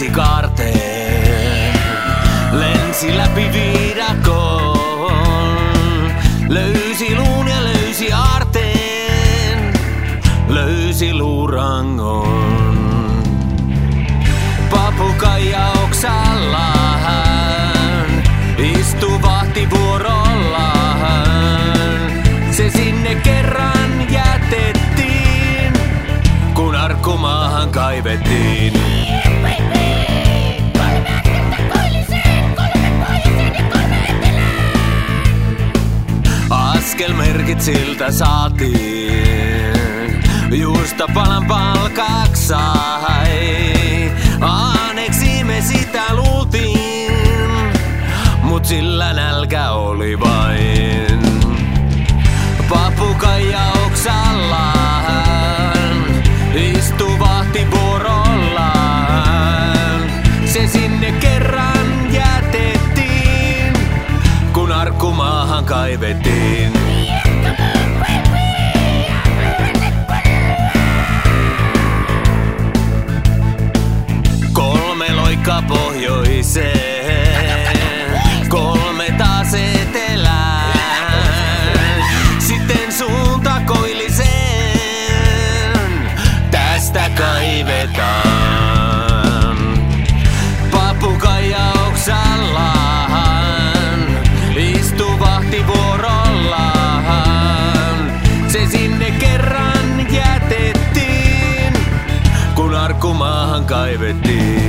taksikaarteen. Lensi läpi viidakon, löysi luun ja löysi aarteen, löysi luurangon. Papukaija oksallaan, istu vahtivuorollaan. Se sinne kerran jätettiin, kun arkkumaahan kaivettiin. Askelmerkit siltä saatiin, juusta palan palkaksi sai. Aaneksi me sitä luultiin, mut sillä nälkä oli vain. Pohjoiseen, kolme taas etelään. Sitten suunta koilliseen, tästä kaivetaan. Se sinne kerran kun kaivettiin.